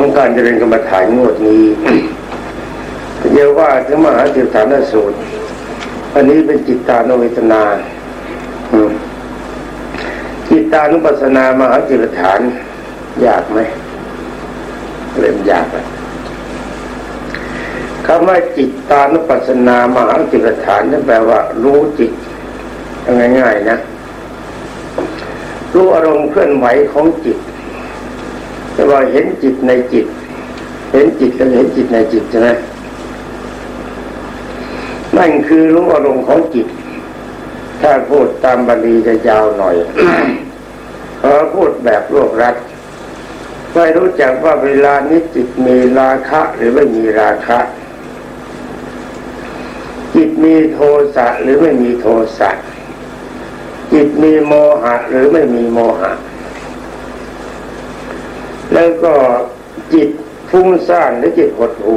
ของการเจริญกรรมฐานงวดนี้เรียกว่าถึงมหาจิตฐานสูตร อันนี้เป็นจิตตานุเวทนาจิตตานุปัสสนามหาจิตฐาน ยากไหมเริ่มยากแล้วคำว่าจิตตานุปัสสนามหาจิตฐานนั่นแปลว่า รู้จิตง่ายๆนะรู้อารมณ์เคลื่อนไหวของจิต แต่ว่าเห็นจิตในจิต เห็นจิตแล้วเห็นจิตในจิตใช่ไหมนั่นคือรู้อารมณ์ของจิต ถ้าพูดตามบาลีจะยาวหน่อยพอพูดแบบรวบรัดไม่รู้จักว่าเวลานี้จิตมีราคะหรือไม่มีราคะ จิตมีโทสะหรือไม่มีโทสะจิตมีโมหะหรือไม่มีโมหะ แล้วก็ จิตฟุ้งซ่านหรือจิตหดหู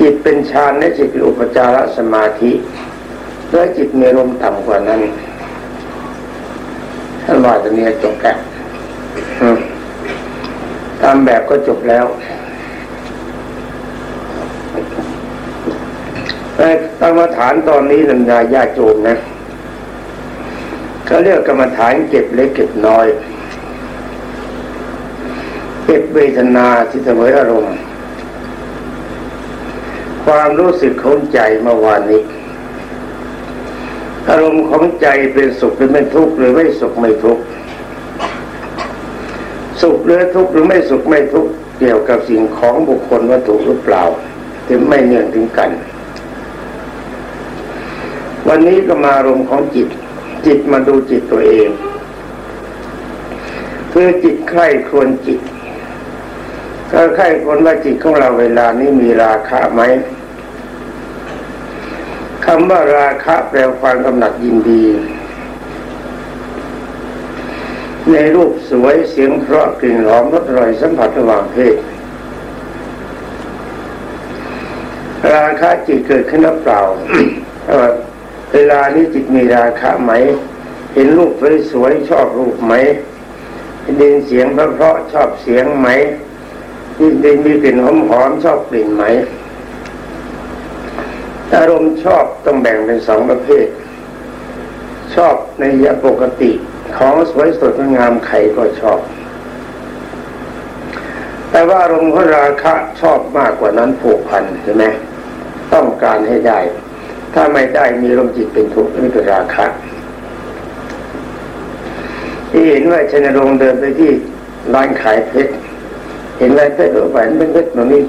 จิตเป็นฌานและจิตเป็นอุปจารสมาธิและจิตมีลมต่ำกว่านั้นท่านว่าจะนี้จบแก่ตามแบบก็จบแล้วแต่กรรมฐานตอนนี้นันยาญาโจมนะเขาเรียกกรรมฐานเก็บเล็กเก็บน้อย เก็บเวทนาที่เสมออารมณ์ ความรู้สึกของใจเมื่อวานนี้ อารมณ์ของใจเป็นสุขหรือไม่ทุกข์หรือไม่สุขไม่ทุกข์สุขหรือทุกข์หรือไม่สุขไม่ทุกข์เกี่ยวกับสิ่งของบุคคลวัตถุหรือเปล่าถึงไม่เนื่องถึงกัน วันนี้ก็มาอารมณ์ของจิต จิตมาดูจิตตัวเองเพื่อจิตใคร่ครวญจิต ก็ใครคนว่าจิตของเราเวลานี้มีราคะไหมคำว่าราคะแปลความกำหนัดยินดี ในรูปสวยเสียงเพราะกลิ่นหอมรสอร่อยสัมผัสระหว่างเพศ ราคะจิตเกิดขึ้นหรือเปล่าเวลานี้จิตมีราคะไหม เห็นรูปสวยชอบรูปไหมได้ยินเสียงเพราะชอบเสียงไหม ได้มีกลิ่นหอมหอมชอบกลิ่นไหม อารมณ์ชอบต้องแบ่งเป็นสองประเภท ชอบในยาปกติของสวยสดงามใครก็ชอบ แต่ว่าอารมณ์ของราคะชอบมากกว่านั้นผูกพันใช่ไหมต้องการให้ได้ ถ้าไม่ได้มีลมจิตเป็นทุกข์นี่คือราคะที่เห็นว่าชนรงเดินไปที่ร้านขายเพชร เห็นอะไรเพชรหรือแหวนเป็นเพชรตรงนี้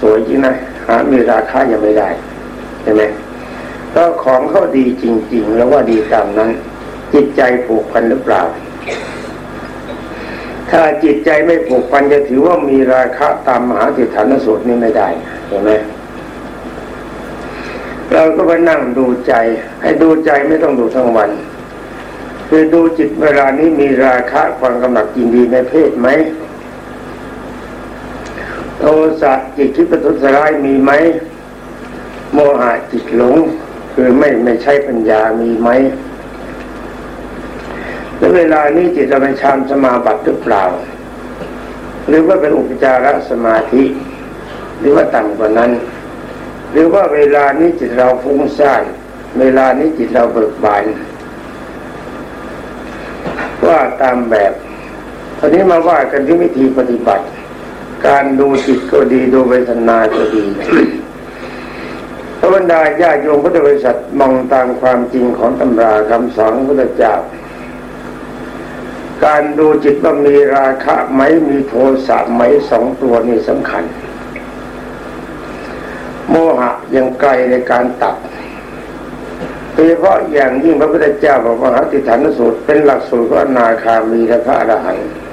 สวยจริงนะหามีราคายังไม่ได้ใช่ไหมก็ของเขาดีจริง ๆ แล้วว่าดีตามนั้น จิตใจผูกพันหรือเปล่า ถ้าจิตใจไม่ผูกพันจะถือว่ามีราคะตามมหาสิทธานสูตรนี้ไม่ได้เห็นไหมเราก็ไปนั่งดูใจ ให้ดูใจไม่ต้องดูทั้งวัน คือดูจิตเวลานี้มีราคะความกำหนัดยินดีในเพศไหม ทสะจิตคิดประทุษร้ายมีไหมโมหะจิตหลง คือไม่ไม่ใช่ปัญญามีไหมแล้วเวลานี้จิตเราเป็นฌานสมาบัติหรือเปล่า หรือว่าเป็นอุปจารสมาธิ หรือว่าต่ำกว่านั้น หรือว่าเวลานี้จิตเราฟุ้งซ่านเวลานี้จิตเราเบิกบานว่าตามแบบทีนี้มาว่ากันที่วิธีปฏิบัติ การดูจิตก็ดีดูเวทนาก็ดีพระบรรดาญาโยมพุทธบริษัทมองตามความจริงของตำราคำสอนพระเจ้าการดูจิตว่ามีราคะไหมมีโทสะไหมสองตัวนี้สำคัญ โมหะยังไกลในการตัดโดยเฉพาะอย่างยิ่งพระพุทธเจ้าบอกว่าหาติฐานสูตรเป็นหลักสูตรของอนาคามีและพระอรหันต์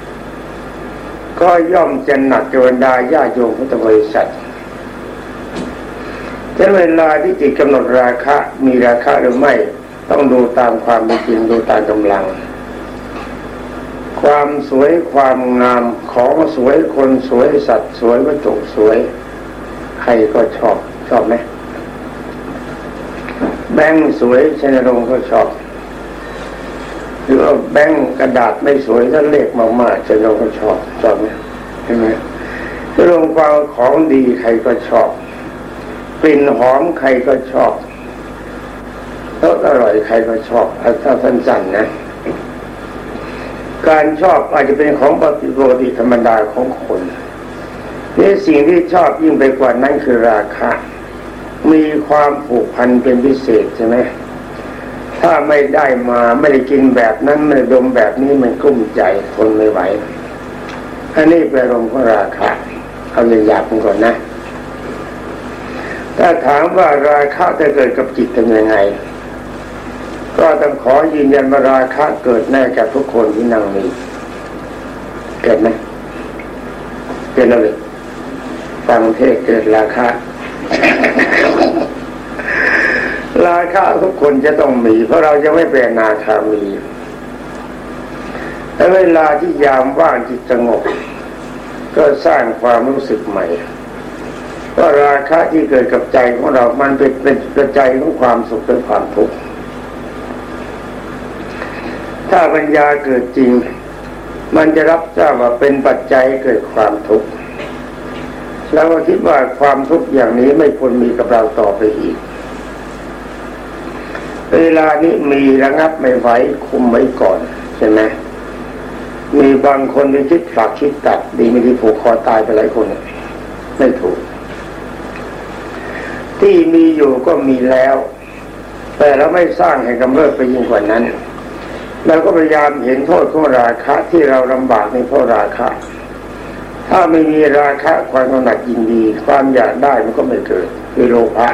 ก็ย่อมจะหนักจนดาญาโยมพุทธบริษัทฉะนั้นเวลาที่จิตกำหนดราคะมีราคะหรือไม่ต้องดูตามความเป็นจริงดูตามกำลัง ความสวยความงามของสวยคนสวยสัตว์สวยวัตถุสวย ใครก็ชอบชอบไหมแบงสวยชนรงก็ชอบ หรือว่าแบงกระดาษไม่สวยถ้าเลขมากๆชนรงก็ชอบชอบไหมเห็นไหมรวมความของดีใครก็ชอบกลิ่นหอมใครก็ชอบรสอร่อยใครก็ชอบถ้าสั้นๆนะ การชอบอาจจะเป็นของปฏิโรติธรรมดาของคนนี่สิ่งที่ชอบยิ่งไปกว่านั้นคือราคะ มีความผูกพันเป็นพิเศษใช่ไหม ถ้าไม่ได้มาไม่ได้กินแบบนั้นไม่ดมแบบนี้มันกุ้มใจทนไม่ไหวอันนี้เป็นลมของราคะเอาอย่างหยาบก่อนนะ ถ้าถามว่าราคะจะเกิดกับจิตเป็นยังไง ก็ต้องขอยืนยันว่าราคะเกิดแน่กับทุกคนที่นั่งนี้เกิดไหมเกิดแล้วเลยฟังเทศเกิดราคา ราคะทุกคนจะต้องมี เพราะเราจะไม่เป็นนาคามีแต่เวลาที่ยามว่างจิตสงบ ก็สร้างความรู้สึกใหม่ว่าราคะที่เกิดกับใจของเรา มันเป็นเป็นกระจายของความสุขเป็นความทุกข์ถ้าปัญญาเกิดจริง มันจะรับทราบว่าเป็นปัจจัยเกิดความทุกข์แล้วก็คิดว่าความทุกข์อย่างนี้ไม่ควรมีกับเราต่อไปอีก เวลานี้มีระงับไม่ไหวคุมไว้ก่อนใช่ไหมมีบางคนที่คิดฝากคิดตัด ดีไม่ดีผูกคอตายไปหลายคนไม่ถูก ที่มีอยู่ก็มีแล้ว แต่เราไม่สร้างให้กำเริบไปยิ่งกว่านั้นเราก็พยายามเห็นโทษของราคะที่เราลำบากในเพราะราคะ ถ้าไม่มีราคะความกำหนัดยินดี ความอยากได้มันก็ไม่เกิดคือโลภะ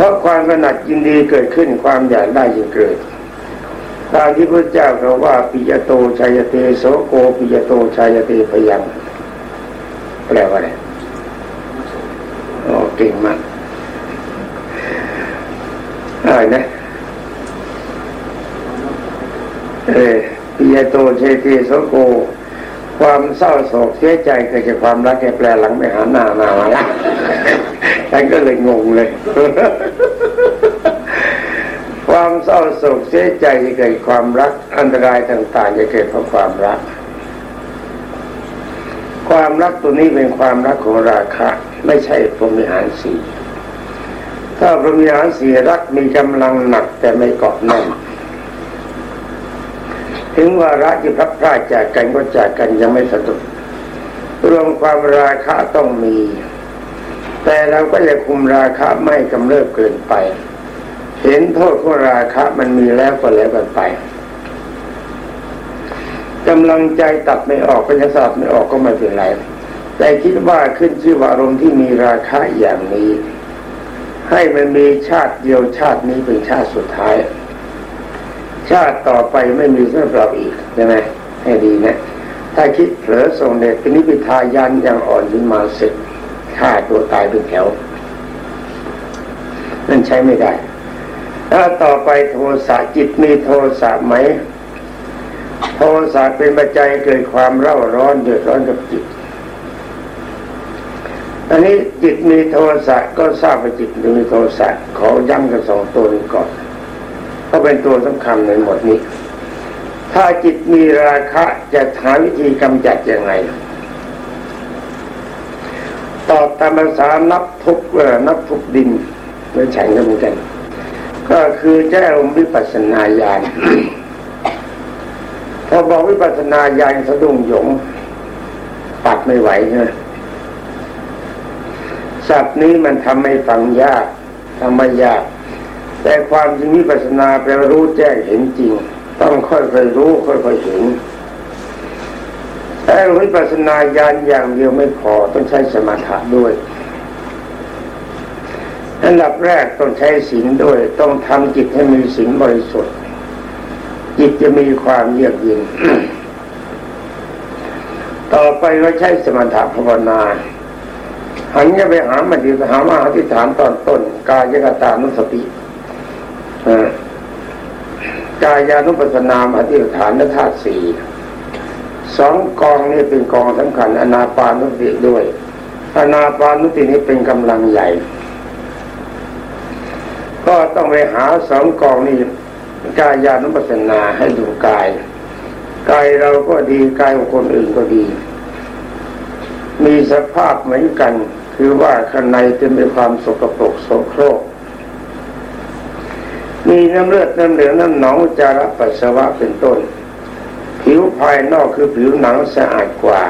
ราะความกำหนัดยินดีเกิดขึ้นความอยากได้จึงเกิดตามที่พระเจ้าเขาว่าปิยโตชายเตโสโกปิยโตชายเตพยังแปลว่าอะไรโอ้เก่งมากอะไรนะเออปิยโตชายเตโสโก ความเศร้าโศกเสียใจเกิดจากความรักแกแปลหลังไม่หาหน้ามาละฉันก็เลยงงเลย ความเศร้าโศกเสียใจจะเกิดความรัก อันตรายต่างๆจะเกิดเพราะความรัก ความรักตัวนี้เป็นความรักของราคะ ไม่ใช่พรหมิหารสีถ้าพรหมิหารสีรักมีกำลังหนักแต่ไม่เกาะแน่น ถึงว่ารักที่พักพลาดจากกันก็จากกันยังไม่สะดุดรวมความราคะต้องมี แต่เราก็จะคุมราคะไม่กำเริบเกินไป เห็นโทษของราคะมันมีแล้วก็แล้วกันไปกำลังใจตัดไม่ออกปัญญาศาสตร์ไม่ออกก็ไม่เป็นไรแต่คิดว่าขึ้นชื่อว่าอารมณ์ที่มีราคะอย่างนี้ ให้มันมีชาติเดียวชาตินี้เป็นชาติสุดท้าย ชาติต่อไปไม่มีสำหรับเราอีกใช่ไหมให้ดีนะ ถ้าคิดเผลอส่งเด็กเป็นนิพิทายันอย่างอ่อนขึ้นมาเสร็จฆ่าตัวตายเป็นแถว นั่นใช้ไม่ได้ ถ้าต่อไปโทสะจิตมีโทสะไหม โทสะเป็นปัจจัยเกิดความเร่าร้อนเดือดร้อนกับจิตอันนี้จิตมีโทสะก็ทราบว่าจิตมีโทสะขอย้ำกันสองตัวนี้ก่อน เพราะเป็นตัวสำคัญในหมดนี้ ถ้าจิตมีราคะจะหาวิธีกำจัดยังไงตอบตามภาษานับทุกนับทุกดินไม่ใช่กันเหมือนกัน ก็คือแจ้งวิปัสสนาญาณพอบอกวิปัสสนาญาณสะดุ้งหยงปัดไม่ไหวใช่ไหมศัพท์นี้มันทำให้ฟังยากทำไม่ยาก แต่ความจริงวิปัสนาแปลรู้แจ้งเห็นจริง ต้องค่อยๆรู้ค่อยๆเห็นแต่วิปัสนาญาณอย่างเดียวไม่พอต้องใช้สมถะด้วยอันดับแรกต้องใช้ศีลด้วย ต้องทำจิตให้มีศีลบริสุทธิ์ จิตจะมีความเยือกเย็นต่อไปก็ใช้สมถะภาวนาหันจะไปหามาดีหามาอธิษฐานตอนต้น กายกตานุสติ กายานุปัสนาอธิษฐานและธาตุสี่สองกองนี้เป็นกองสำคัญ อนาปานุสติด้วย อนาปานุสตินี้เป็นกำลังใหญ่ ก็ต้องไปหาสองกองนี้กายานุปัสสนาให้ดูกาย กายเราก็ดีกายของคนอื่นก็ดี มีสภาพเหมือนกัน คือว่าข้างในจะมีความสกปรกโสโครก มีน้ำเลือดน้ำเหลืองน้ำหนองจาระปัสสาวะเป็นต้น ผิวภายนอกคือผิวหนังสะอาดกว่า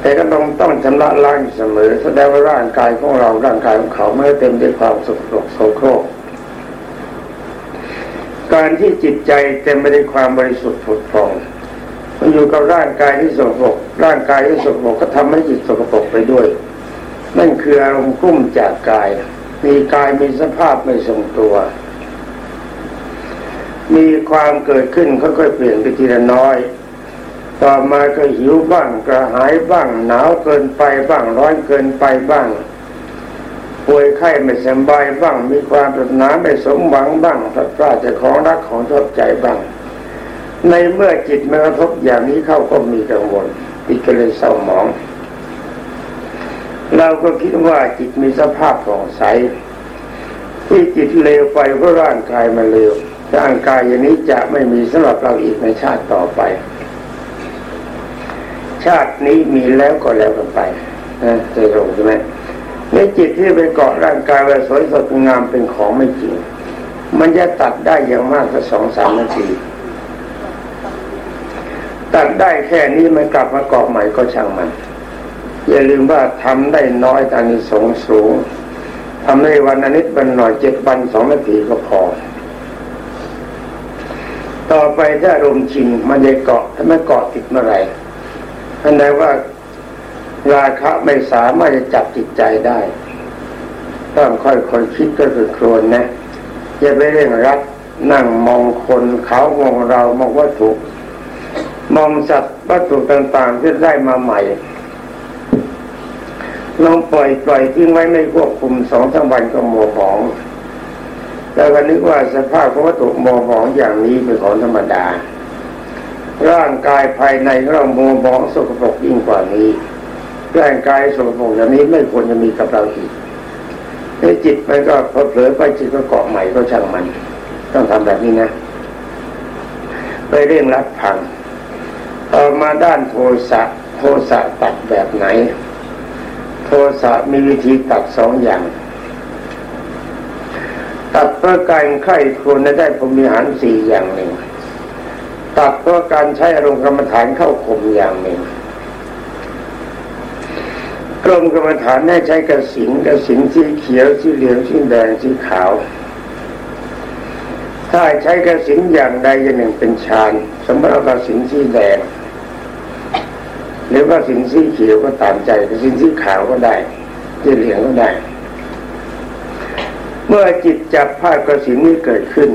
แต่ก็ต้องต้องชำระล้างเสมอแสดงว่าร่างกายของเราร่างกายของเขาไม่เต็มด้วยความสกปรกโสโครกการที่จิตใจเต็มไปด้วยความบริสุทธิ์ผุดพองมันอยู่กับร่างกายที่สกปรกร่างกายที่สกปรกก็ทำให้จิตสกปรกไปด้วย นั่นคืออารมณ์กุ้มจากกาย มีกายมีสภาพไม่ทรงตัว มีความเกิดขึ้นค่อยๆเปลี่ยนไปทีละน้อย ต่อมาก็หิวบ้างกระหายบ้าง หนาวเกินไปบ้างร้อนเกินไปบ้างป่วยไข้ไม่สบายบ้าง มีความปรารถนาไม่สมหวังบ้างพลาดพลาดจากของรักของชอบใจบ้าง ในเมื่อจิตมากระทบอย่างนี้เข้าก็มีกังวลจิตก็เลยเศร้าหมอง เราก็คิดว่าจิตมีสภาพผ่องใสที่จิตเลวไปเพราะร่างกายมันเลว ร่างกายอย่างนี้จะไม่มีสำหรับเราอีกในชาติต่อไป ชาตินี้มีแล้วก็แล้วกันไปนะเจอรงใช่ไหมในจิตที่ไปเกาะร่างกายว่าสวยสดงามเป็นของไม่จริง มันจะตัดได้อย่างมากก็สองสามนาที ตัดได้แค่นี้มันกลับมาเกาะใหม่ก็ช่างมัน อย่าลืมว่าทำได้น้อยแต่นิสงสูงทำได้วันอนิดวันหน่อยเจ็ดวันสองนาทีก็พอ ไปถ้าลมชินมันจะเกาะถ้าไม่เกาะติดเมื่อไหร่ท่านใดว่าราคะไม่สามารถจะจับจิตใจได้ ต้องค่อยๆคคิดก็คือครวนนะอย่าไปเร่งรัดนั่งมองคนเขามองเรามองวัตถุมองสัตว์วัตถุต่างๆที่ได้มาใหม่ลองปล่อยปล่อยทิ้งไว้ไม่ควบคุมสองทั้งวันก็โมหอง แล้วก็นึกว่าสภาพของวัตถุโมหองอย่างนี้เป็นของธรรมดา ร่างกายภายในเราโมหองสกปรกยิ่งกว่านี้ ร่างกายสกปรกอย่างนี้ไม่ควรจะมีกับเราอีกในจิตมันก็เผลอไปจิตก็เกาะใหม่ก็ช่างมัน ต้องทำแบบนี้นะไปเร่งรัดพังต่อมาด้านโทสะโทสะตัดแบบไหน โทสะมีวิธีตัดสองอย่าง ตัดเพื่อการไข้ควรได้ผมมีหันสี่อย่างหนึ่ง ตัดเพื่อการใช้อารมณ์กรรมฐานเข้าข่มอย่างหนึ่งกรมกรรมฐานให้ใช้กระสินกระสินสีเขียวสีเหลืองสีแดงสีขาว ถ้าใช้กระสินอย่างใดอย่างหนึ่งเป็นฌานสมมติเอากระสินสีแดงหรือว่าสินสีเขียวก็ตามใจกระสินสีขาวก็ได้สีเหลืองก็ได้ เมื่อจิตจับภาพกระสินนี้เกิดขึ้น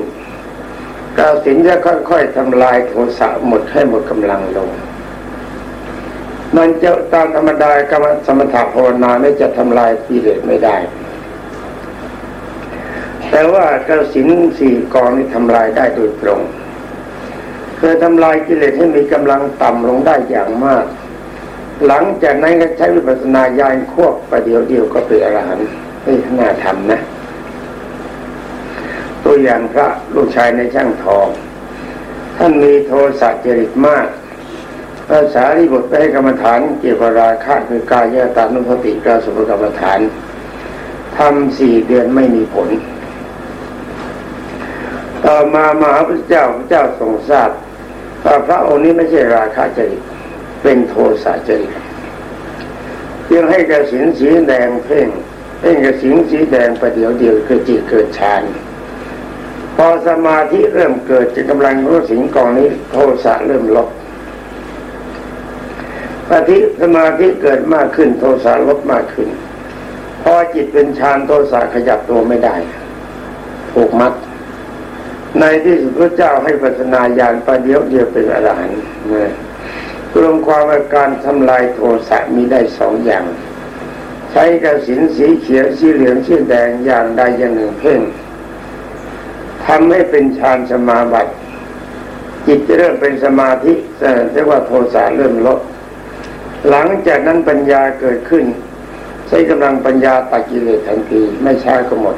กระสินจะค่อยๆทำลายโทสะหมดให้หมดกำลังลง มันจะตามธรรมดากรรมสมถะภาวนาไม่จะทำลายกิเลสไม่ได้ แต่ว่ากระสินสี่กองนี้ทำลายได้โดยตรงเคยทำลายกิเลสให้มีกำลังต่ำลงได้อย่างมาก หลังจากนั้นก็ใช้วิปัสสนาญาณควบประเดี๋ยวเดียวก็เป็นอรหันต์นี่น่าทำนะ ตัวอย่างพระลูกชายในช่างทอง ท่านมีโทสะจริตมากภาษาที่บทไปให้กรรมฐานเกี่ยวกับราคะคือกายตานุสติกาสุภกรรมฐานทำสี่เดือนไม่มีผล ต่อมามหาพระเจ้าพระเจ้าทรงทราบว่าพระองค์นี้ไม่ใช่ราคะจริตเป็นโทสะจริตยังให้กระสินสีแดงเพ่งเพ่งกระสินสีแดงประเดี๋ยวเดียวคือจิตเกิดฌาน พอสมาธิเริ่มเกิดจะกำลังรู้สิงกองนี้โทสะเริ่มลดสธิสมาธิเกิดมากขึ้นโทสะลดมากขึ้น พอจิตเป็นฌานโทสะขยับตัวไม่ได้ถูกมัด ในที่สุดพระเจ้าให้ปัสนาญาณประเดียวเดียวเป็นอรหันต์รวมความว่าการทำลายโทสะมีได้สองอย่าง ใช้กระสินสีเขียวสีเหลืองสีแดงอย่างใดอย่างหนึ่งเพ่ง ทำให้เป็นฌานสมาบัติจิตจะเริ่มเป็นสมาธิแต่เรียกว่าโทสะเริ่มลด หลังจากนั้นปัญญาเกิดขึ้น ใช้กำลังปัญญาตัดกิเลสทันทีไม่ช้าก็หมด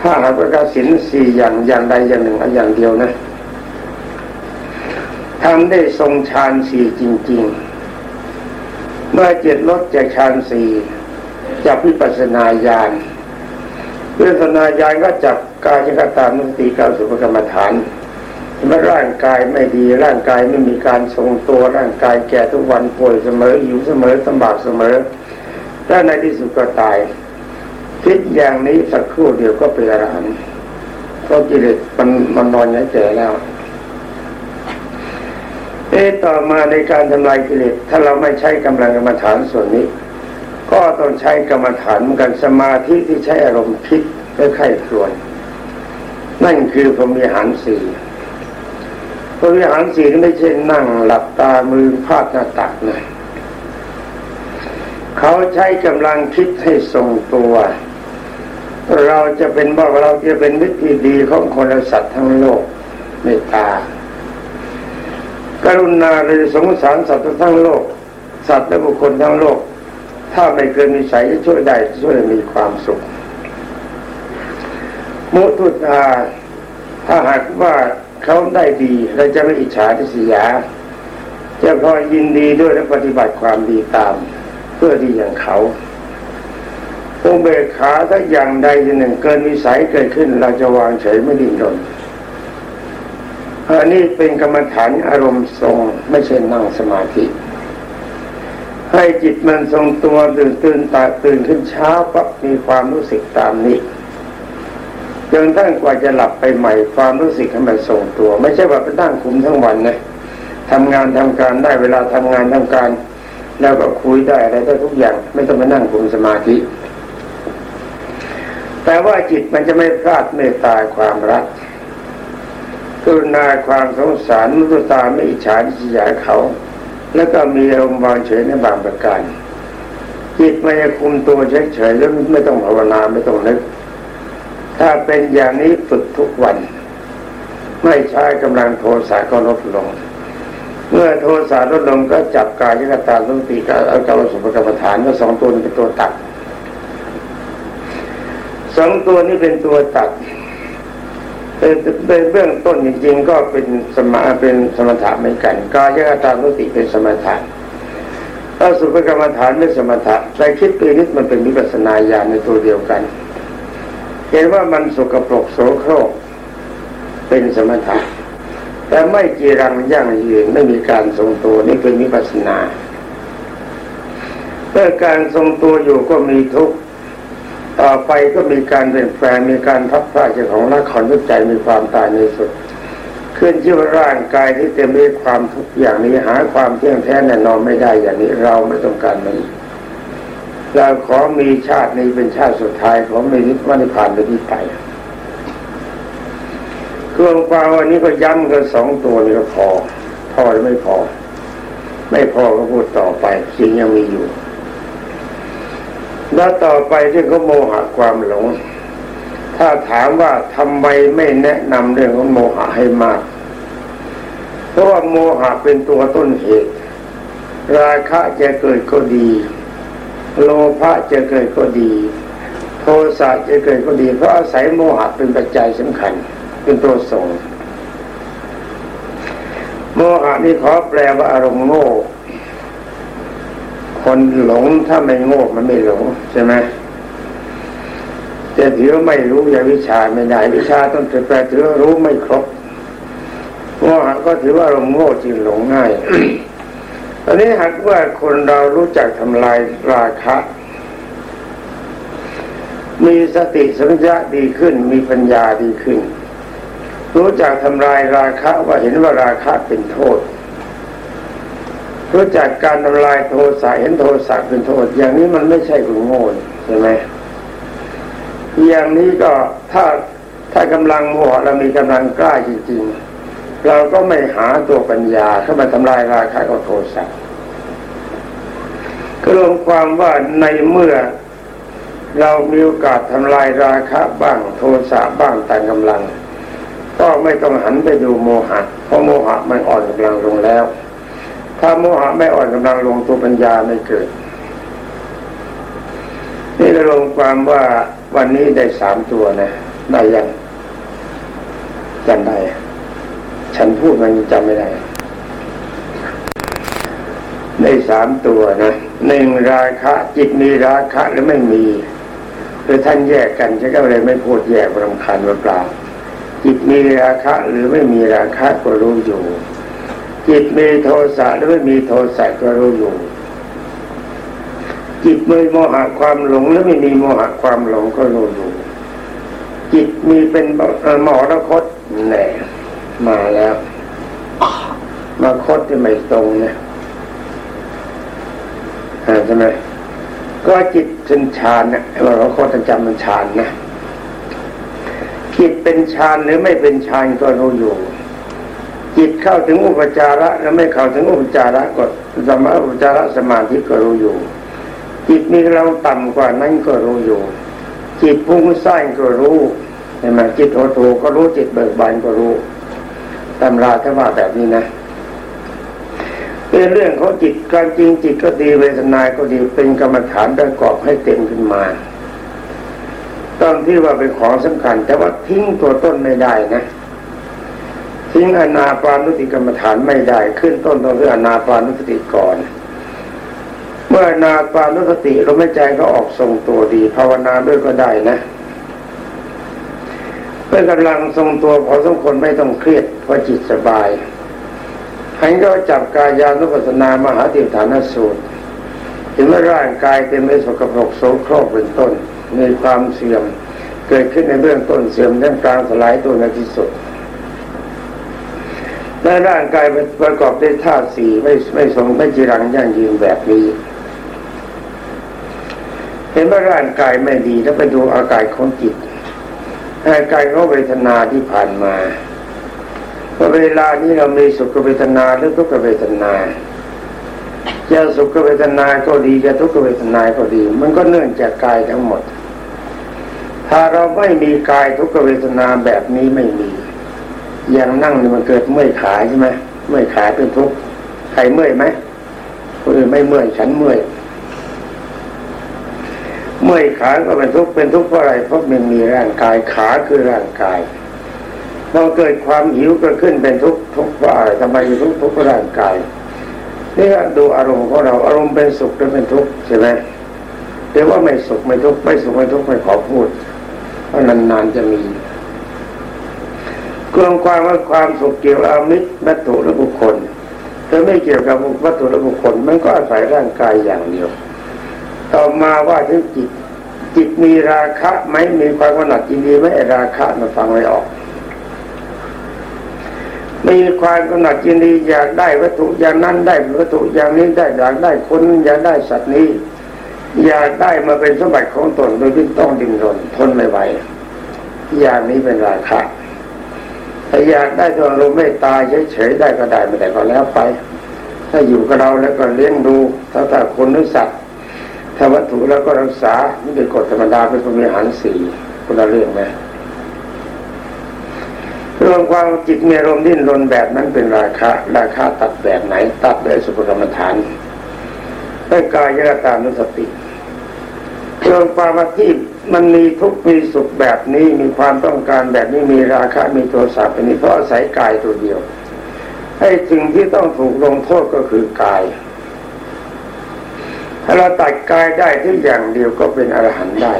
ถ้าหากว่าสินสี่อย่างอย่างใดอย่างหนึ่งออย่างเดียวนะทำได้ทรงฌานสี่จริง ๆ เมื่อจิตลดจากฌานสี่จากวิปัสสนาญาณวิปัสสนาญาณก็จับ กายกตามุติการสุภกรรมฐานเมื่อร่างกายไม่ดีร่างกายไม่มีการทรงตัวร่างกายแก่ทุกวันป่วยเสมออยู่เสมอลำบากเสมอถ้าในที่สุดก็ตาย คิดอย่างนี้สักครู่เดียวก็เป็นอรหันต์เพราะกิเลสมันมันนอนอย่างแก่แล้วเอต่อมาในการทำลายกิเลสถ้าเราไม่ใช้กำลังกรรมฐานส่วนนี้ ก็ต้องใช้กรรมฐานเหมือนกันสมาธิที่ใช้อารมณ์คิดและไข้ครวน นั่นคือพรมีหารสี่พรมีหารสี่ไม่ใช่นั่งหลับตามือพาดหน้าตักนะเขาใช้กำลังคิดให้ทรงตัว เราจะเป็นบ่าเราจะเป็นวิธีดีของคนและสัตว์ทั้งโลกเมตตากรุณาเลยสงสารสัตว์ทั้งโลก สัตว์และบุคคลทั้งโลก ถ้าไม่เกินมีใสจะช่วยได้ช่วยมีความสุข มุทุตาถ้าหากว่าเขาได้ดีเราจะไม่อิจฉาทิษยาจะพอยินดีด้วยและปฏิบัติความดีตาม เพื่อดีอย่างเขาองเบกขาถ้าอย่างใดอย่างหนึ่งเกินวิสัยเกิดขึ้น เราจะวางเฉยไม่ดิ้นรนอันนี้เป็นกรรมฐานอารมณ์ทรงไม่ใช่นั่งสมาธิ ให้จิตมันทรงตัวตื่นตื่นตาตื่นขึ้นเช้าปั๊บมีความรู้สึกตามนี้ จนตั้งกว่าจะหลับไปใหม่ความรู้สึกให้มันทรงตัว ไม่ใช่ว่าไปนั่งคุมทั้งวันนะทำงานทำการได้เวลาทำงานทำการ แล้วก็คุยได้อะไรได้ทุกอย่าง ไม่ต้องมานั่งคุมสมาธิ แต่ว่าจิตมันจะไม่พลาดเมตตาความรักกรุณาความสงสารมุตตาไม่อิจฉาทิยาเขา แล้วก็มีอารมณ์วางเฉยในบางประการจิตมันจะคุมตัวเฉยๆแล้วไม่ต้องภาวนาไม่ต้องนึก ถ้าเป็นอย่างนี้ฝึกทุกวัน ไม่ใช้กำลังโทสะก็ลดลง เมื่อโทสะลดลงก็จับกายยกตาลุติกาเอากรรมสุภกรรมฐานว่าสองตัวนี้เป็นตัวตัดสองตัวนี้เป็นตัวตัดเป็นเบื้องต้นจริงๆ ก็เป็นสมาเป็นสมถะเหมือนกันกายกตานุติเป็นสมถะถ้าสุภกรรมฐานไม่สมถะใจคิดปีนิดมันเป็นวิปัสนาญาณในตัวเดียวกัน เห็นว่ามันสกปรกโสโครกเป็นสมถะแต่ไม่จีรังยั่งยืนไม่มีการทรงตัวนี่เป็นวิปัสนาเมื่อการทรงตัวอยู่ก็มีทุกข์ต่อไปก็มีการเปลี่ยนแปลงมีการพับพลาดจาของละครทุกใจมีความตายในสุดขึ้นชื่อว่าร่างกายที่เต็มไปด้วยความทุกอย่างนี้หาความเที่ยงแท้แน่นอนไม่ได้อย่างนี้เราไม่ต้องการมัน เราขอมีชาตินี้เป็นชาติสุดท้ายขอไม่ยึดวันนิพพานไปที่ไปเครื่องฟังวันนี้ก็ย้ำกันสองตัวนี้ก็พอพอหรือไม่พอ ไม่พอก็พูดต่อไปสิ่งยังมีอยู่ แล้วต่อไปที่เขาโมหะความหลง ถ้าถามว่าทำไมไม่แนะนำเรื่องของโมหะให้มาก เพราะว่าโมหะเป็นตัวต้นเหตุ ราคะจะเกิดก็ดี โลภะจะเกิดก็ดี โทสะจะเกิดก็ดี เพราะอาศัยโมหะเป็นปัจจัยสำคัญ เป็นตัวส่งโมหะนี่ขอแปลว่าอารมณ์โง่ คนหลงถ้าไม่โง่มันไม่หลงใช่ไหมจะถือไม่รู้อย่าวิชาไม่ได้วิชาต้องถือแปลถือรู้ไม่ครบโง่ก็ถือว่าเราโง่จริงหลงง่าย อนนี้หากว่าคนเรารู้จักทำลายราคะ มีสติสัมปชัญญะดีขึ้น มีปัญญาดีขึ้น รู้จักทำลายราคะว่าเห็นว่าราคะเป็นโทษ รู้จักการทำลายโทสะเห็นโทสะเป็นโทษ อย่างนี้มันไม่ใช่คนโง่ใช่ไหมอย่างนี้ก็ถ้าถ้ากำลังโมหะเรามีกำลังกล้าจริงๆ เราก็ไม่หาตัวปัญญาเข้ามาทำลายราคะกับโทสะก็รวมความว่าในเมื่อเรามีโอกาสทำลายราคะบ้างโทสะบ้างต่างกำลัง ก็ไม่ต้องหันไปดูโมหะ เพราะโมหะมันอ่อนกำลังลงแล้ว ถ้าโมหะไม่อ่อนกำลังลงตัวปัญญาไม่เกิด นี่เราลงความว่าวันนี้ได้สามตัวนะ ได้ยังจำได้ ฉันพูดมันจำไม่ได้ในสามตัวนะหนึ่งราคะ จิตมีราคะหรือไม่มีหรือท่านแยกกันฉันก็เลยไม่พูดแยกรำคาญเปล่าจิตมีราคะหรือไม่มีราคะก็รู้อยู่ จิตมีโทสะหรือไม่มีโทสะก็รู้อยู่ จิตมีโมหะความหลงหรือไม่มีโมหะความหลงก็รู้อยู่ จิตมีเป็นหมอระคตแน่ มาแล้ว มาคดที่ไม่ตรงเนี่ยใช่ไหมก็จิตเป็นฌานนะว่าเราโคตรจำมันฌานนะจิตเป็นฌานหรือไม่เป็นฌานก็รู้อยู่ จิตเข้าถึงอุปจาระแล้วไม่เข้าถึงอุปจาระก็สมาอุปจาระสมาธิก็รู้อยู่ จิตมีเราต่ำกว่านั้นก็รู้อยู่ จิตพุ่งสร้างก็รู้เห็นไหมจิตโอโทก็รู้จิตเบิกบานก็รู้ ตำราถ้าว่าแบบนี้นะเป็นเรื่องของจิตการจริงจิตก็ดีเวทนาก็ดีเป็นกรรมฐานประกอบให้เต็มขึ้นมาตอนที่ว่าเป็นของสำคัญ แต่ว่าทิ้งตัวต้นไม่ได้นะทิ้งอนาปานุติกรรมฐานไม่ได้ ขึ้นต้นต้องเรื่องอนาปานุสติก่อน เมื่ออนาปานุสติลมหายใจก็ออกทรงตัวดี ภาวนาด้วยก็ได้นะ เพื่อกำลังทรงตัวพอสมควรไม่ต้องเครียดเพราะจิตสบายหันก็จับกายานุปัสสนามหาติฐานสูตรเห็นว่าร่างกายเต็มไปสกปรกโสโครกเป็นต้น มีความเสื่อมเกิดขึ้นในเบื้องต้นเสื่อมด้านกลางสลายตัวในที่สุดและร่างกายประกอบด้วยธาตุสี่ไม่ไม่ทรงไม่จีรังยั่งยืนแบบนี้ เห็นว่าร่างกายไม่ดีแล้วไปดูอาการของจิต อาการของเวทนาที่ผ่านมาเวลานี้เรามีสุขเวทนาหรือทุกขเวทนาจะสุขเวทนาก็ดีจะทุกขเวทนาก็ดี มันก็เนื่องจากกายทั้งหมด ถ้าเราไม่มีกายทุกขเวทนาแบบนี้ไม่มี อย่างนั่งนี่มันเกิดเมื่อยขาใช่ไหมเมื่อยขาเป็นทุกข์ใครเมื่อยไหมคนอื่นไม่เมื่อยฉันเมื่อย เมื่อยขาก็เป็นทุกข์เป็นทุกข์เพราะอะไรเพราะมันมีร่างกายขาคือร่างกายพอเกิดความหิวก็ขึ้นเป็นทุกข์ทุกข์ว่าอะไรทำไมทุกข์ทุกข์ร่างกายนี่ดูอารมณ์ของเราอารมณ์เป็นสุขหรือเป็นทุกข์ใช่ไหมแต่ว่าไม่สุขไม่ทุกข์ไม่สุขไม่ทุกข์ไม่ขอพูดเพราะนานๆจะมีกลงความว่าความสุขเกี่ยวอามิตรวัตถุและบุคคลถ้าไม่เกี่ยวกับวัตถุและบุคคลมันก็อาศัยร่างกายอย่างเดียว ต่อมาว่าถึงจิต จิตมีราคะไหมมีความกำหนัดยินดีไหมราคะมันฟังไม่ออก มีความกำหนัดยินดีอยากได้วัตถุอย่างนั้นได้วัตถุอย่างนี้ได้อยากได้คนอยากได้สัตว์นี้ อยากได้มาเป็นสมบัติของตนโดยที่ต้องดิ้นรนทนไม่ไหวอย่างนี้เป็นราคะถ้าอยากได้ตัวเราไม่ตายเฉยๆได้ก็ได้ไม่ได้ก็แล้วไป ถ้าอยู่กับเราแล้วก็เลี้ยงดูถ้าถ้าคนหรือสัตว์ ถ้าวัตถุแล้วก็รักษาไม่เป็นกฎธรรมดาเป็นพรมีหารสี่คนละเรื่องไหมรวมความจิตมีรมดิ้นรนแบบนั้นเป็นราคาราคาตัดแบบไหน ตัดด้วยสุภกรรมฐานด้วยกายยตานุสติรวมความที่มันมีทุกมีสุขแบบนี้มีความต้องการแบบนี้มีราคามีตัวสัพท์นี้เพราะอาศัยกายตัวเดียวให้สิ่งที่ต้องถูกลงโทษก็คือกาย ถ้าเราตัดกายได้ที่อย่างเดียวก็เป็นอรหันต์ได้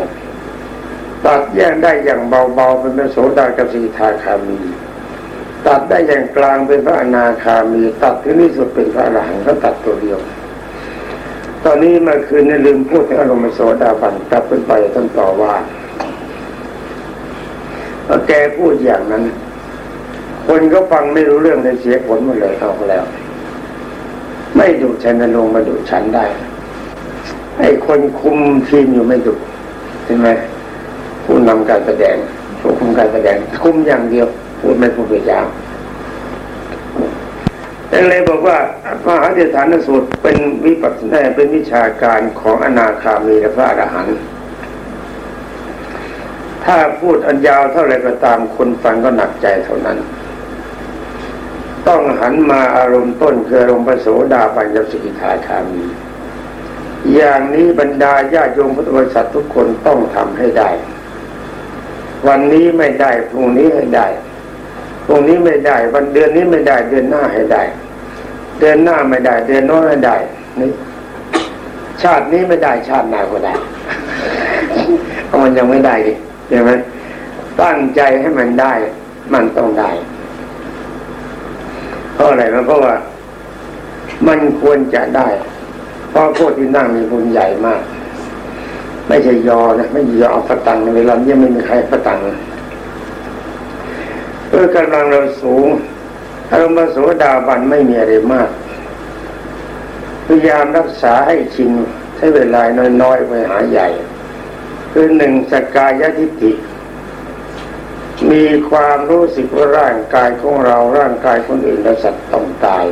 ตัดแยกได้อย่างเบาๆเป็นพระโสดากับสีทาคามี ตัดได้อย่างกลางเป็นพระอนาคามี ตัดที่นี่สุดเป็นพระอรหันต์ก็ตัดตัวเดียว ตอนนี้เมื่อคืนนี่ลืมพูดถึงอารมณ์โสดาบันกลับขึ้นไปท่านต่อว่าแกพูดอย่างนั้น คนก็ฟังไม่รู้เรื่องในเสียผลหมดเลยเอาแล้ว ไม่ดูฉันลงมาดูฉันได้ ไอ้คนคุมทีมอยู่ไม่ดูใช่ไหมผู้นำการแสดงผู้คุมการแสดง คุมอย่างเดียวพูดไม่พูดไปยาวแต่เลยบอกว่ามหาเดชฐานสูตรเป็นวิปัสสนาเป็นวิชาการของอนาคามีและพระอรหันต์ถ้าพูดอันยาวเท่าไรก็ตามคนฟังก็หนักใจเท่านั้น ต้องหันมาอารมณ์ต้นคืออารมณ์พระโสดาบันกับสิกิทาคามี อย่างนี้บรรดาญาโยมพุทธบริษัททุกคนต้องทำให้ได้ วันนี้ไม่ได้พรุ่งนี้ให้ได้พรุ่งนี้ไม่ได้ วันเดือนนี้ไม่ได้ เดือนหน้าให้ได้ เดือนหน้าไม่ได้ เดือนโน้นให้ได้นี่ชาตินี้ไม่ได้ชาติหน้าก็ได้เพราะมันยังไม่ได้ดิใช่ไหมตั้งใจให้มันได้ มันต้องได้เพราะอะไรเพราะว่า มันควรจะได้ เพราะพวกที่นั่งมีบุญใหญ่มาก ไม่ใช่ยอนะไม่ยอเอาประตังเวลาเนี่ยไม่มีใครประตังเพื่อกำลังเราสูงอารมณ์โสดาบันไม่มีอะไรมากพยายามรักษาให้ชินใช้เวลาน้อยๆไปหาใหญ่ คือหนึ่งสกายทิฏฐิมีความรู้สึกว่าร่างกายของเราร่างกายคนอื่นและสัตว์ต้องตาย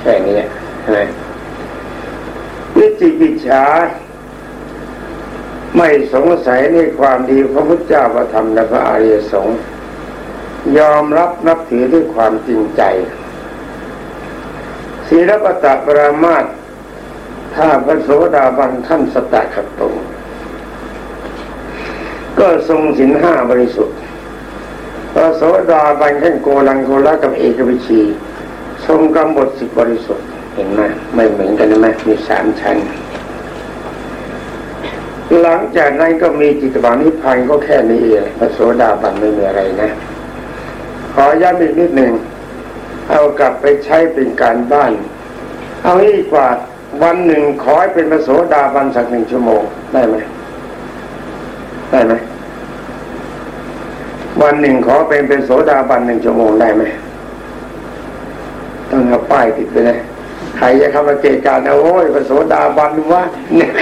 แค่นี้ใช่ไหม จิกิจฉาไม่สงสัยในความดีของพระเจ้าประธรรมและพระอริยสงฆ์ยอมรับนับถือด้วยความจริงใจศีลปตะปรามาตถ้าพระโสดาบันขั้นสตะขัดตรงก็ทรงสินห้าบริสุทธิ์พระโสดาบันขั้นโกลังโกละกับเอกวิชี ทรงกำบทสิบบริสุทธิ์ เห็นไหมไม่เหมือนกันไหมมีสามชั้น หลังจากนั้นก็มีจิตวานิพันก็แค่นี้เองพระโสดาบันไม่มีอะไรนะ ขอย้ำอีกนิดหนึ่งเอากลับไปใช้เป็นการบ้าน เอางี้กว่าวันหนึ่งขอให้เป็นพระโสดาบันสักหนึ่งชั่วโมงได้ไหมได้ไหมวันหนึ่งขอเป็นเป็นโสดาบันหนึ่งชั่วโมงได้ไหมต้องเอาป้ายติดไปเลย ใครจะเข้ามาเกการนะโอ้ยพระโสดาบันวะเนี่ย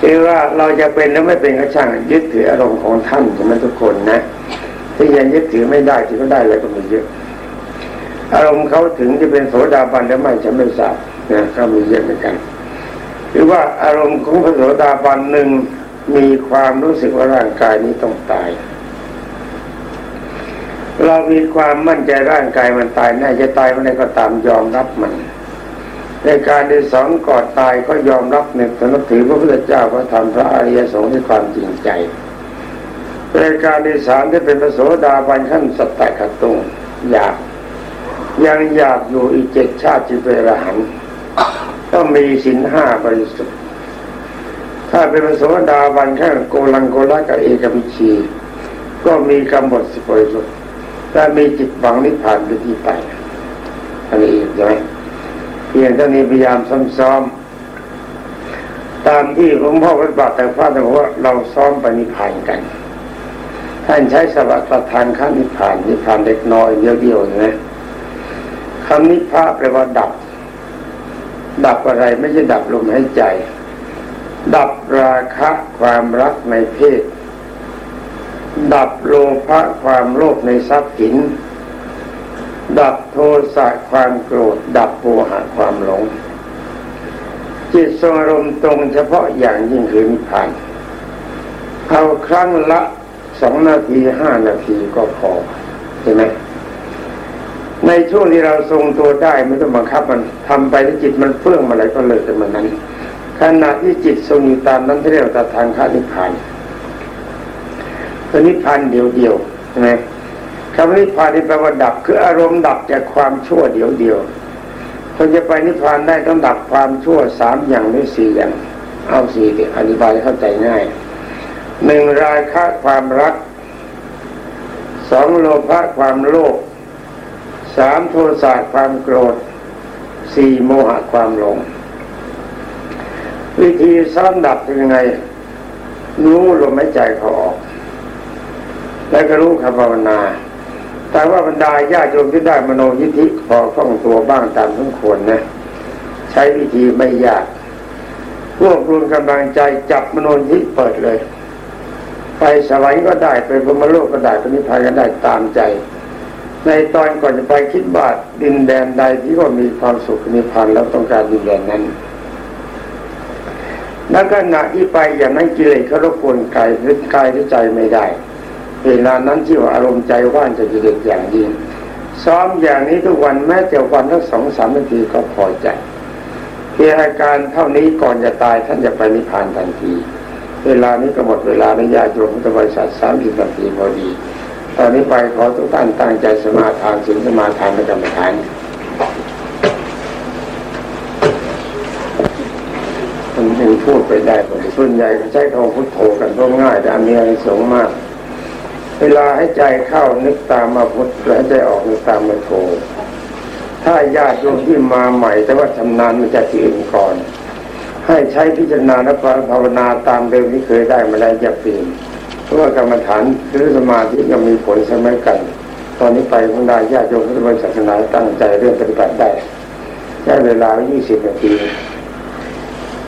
คือว่าเราจะเป็นหรือไม่เป็นก็ช่างยึดถืออารมณ์ของท่านใช่ไหมทุกคนนะที่ยังยึดถือไม่ได้ที่ก็ได้อะไรก็มีเยอะ อารมณ์เขาถึงจะเป็นโสดาบันหรือไม่ฉันไม่ทราบนะก็มีเยอะเหมือนกันหรือว่าอารมณ์ของพระโสดาบันหนึ่งมีความรู้สึกว่าร่างกายนี้ต้องตาย เรามีความมั่นใจร่างกายมันตายแน่จะตายเมันไหนก็ตามยอมรับมัน ในการที่สองกอดตายก็ยอมรับในสนับถือพระพุทธเจ้าพระธรรมพระอริยสงฆ์ด้วยความจริงใจในการที่สามที่เป็นพระโสดาบันขั้นสัตตะขตุงอยากยังอยากอยู่อีกเจ็ดชาติจิเปรหันต้องมีสินห้าบริสุทธิ์ถ้าเป็นพระโสดาบันแค่โกลังโกละกับเอกมิชี ก็มีกำหนดสิบริสุทธิ์ ถ้ามีจิตหวังนิพพานเป็นที่ไปอันนี้ใช่ไหมเพียงเท่านี้พยายามซ้อมๆตามที่หลวงพ่อปฏิบัติแต่พระท่านบอกว่าเราซ้อมปณิพานกัน ท่านใช้สวัสดิทานขั้นนิพพานนิพพานเล็กน้อยเดียวๆนะคำนิพพานแปลว่าดับ ดับอะไรไม่ใช่ดับลมหายใจ ดับราคะความรักในเพศ ดับโลภะความโลภในทรัพย์สิน ดับโทสะความโกรธ ดับโมหะความหลง จิตทรงอารมณ์ตรงเฉพาะอย่างยิ่งคือนิพพานเอาครั้งละสองนาทีห้านาทีก็พอใช่ไหมในช่วงที่เราทรงตัวได้ไม่ต้องบังคับมันทำไปที่จิตมันเฟื่องมาอะไรก็เลยแต่มันนั้นขณะที่จิตทรงอยู่ตามนั้นเรียกว่าทางข้านิพพาน คือนิพพานเดียวเดียวใช่ไหมคำนิพพานนี่แปลว่าดับ คืออารมณ์ดับจากความชั่วเดียวเดียวคนจะไปนิพพานได้ต้องดับความชั่วสามอย่างหรือสี่อย่าง เอาสี่อธิบายเข้าใจง่ายหนึ่งราคะความรักสองโลภะความโลภสามโทสะความโกรธสี่โมหะความหลง วิธีซ้อมดับยังไงรู้ลมหายใจเขาออก แล้ก็รู้คำภาวนา แต่ว่าบรรดาญาโยมที่ได้มโนยิธิพอคล่องตัวบ้างตามทุกคนนะ ใช้วิธีไม่ยากรวบรวมกำลังใจจับมโนยิธิเปิดเลย ไปสวรรค์ก็ได้ไปพรมโลกก็ได้ไปนิพพานก็ได้ตามใจ ในตอนก่อนจะไปคิดบาดดินแดนใดที่ว่ามีความสุขนิพพานแล้วต้องการดินแดนนั้นณขณะที่ไปอย่างนั้นกิเลสเขารบกวนกายหรือกายหรือใจไม่ได้ เวลานั้นที่ว่าอารมณ์ใจว่างจะกิเลสอย่างยิ่งซ้อมอย่างนี้ทุกวันแม้แต่วันละสองสามนาทีก็พอใจเพียงอาการเท่านี้ก่อนจะตายท่านจะไปนิพพานทันที เวลานี้ก็หมดเวลาในญาติโยมพุทธบริษัทสามสิบนาทีพอดี ตอนนี้ไปขอทุกท่านตั้งใจสมาทานสิ่งสมาทานในกรรมฐานนึ่งพูดไปได้ส่วนใหญ่ก็ใช้คำพุทโธกันง่ายแต่มีอะไรสงมาก เวลาให้ใจเข้านึกตามมาพุทธและให้ใจออกนึกตามมาโธถ้าญาติโยมที่มาใหม่ แต่ว่าชำนาญมันจะที่อื่นก่อน ให้ใช้พิจารณาและภาวนาตามเดิมที่เคยได้มาแล้วอย่าเปลี่ยนเพราะว่ากรรมฐานหรือสมาธิยังมีผลเสมอกัน ตอนนี้ไปข้างใดญาติโยมพุทธบริษัทนาตั้งใจเรื่องปฏิบัติได้ใช้เวลา 20 นาที